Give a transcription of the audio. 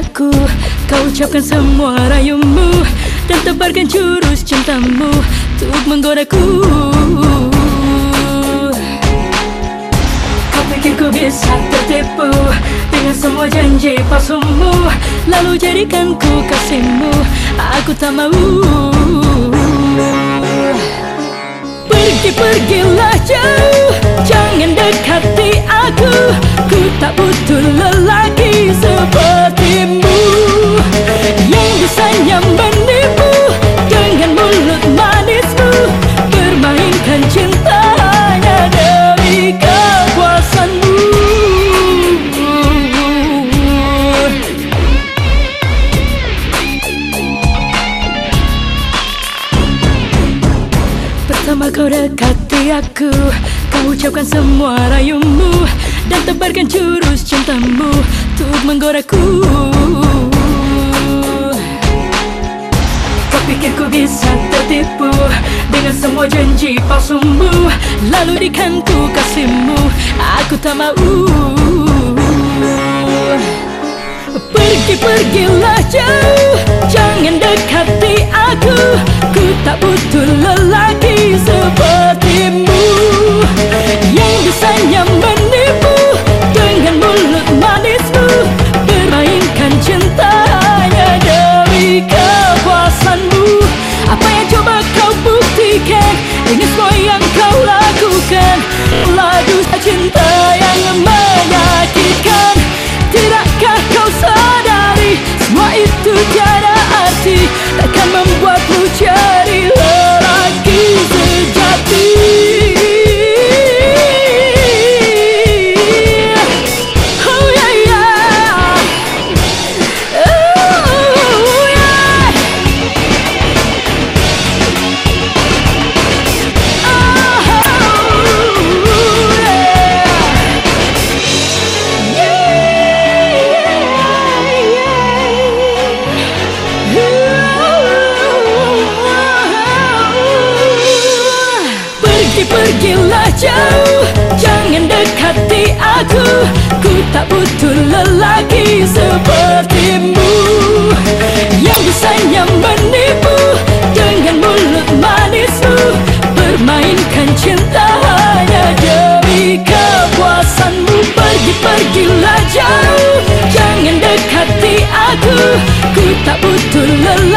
aku. Kau ucapkan semua rayumu Dan tebarkan jurus cintamu Untuk menggodaku. Kau pikir ku bisa tertipu Dengan semua janji palsumu? Lalu jadikan ku kasihmu. Aku tak mau. Pergi-pergilah jauh Pertama kau dekati aku. Kau ucapkan semua rayumu Dan tebarkan jurus cintamu Untuk menggodaku Kau pikir ku bisa tertipu Dengan semua janji palsumu. Lalu dikan ku kasihmu. Aku tak mau. Pergi-pergilah jauh. Jangan dekati aku. Ku tak butuh lelaki Semua Pergi-pergilah jauh Jangan dekati aku Ku tak butuh lelaki sepertimu Yang bisanya menipu Dengan mulut manismu Permainkan cinta hanya demi kepuasanmu Pergi-pergilah jauh Jangan dekati aku Ku tak butuh lelaki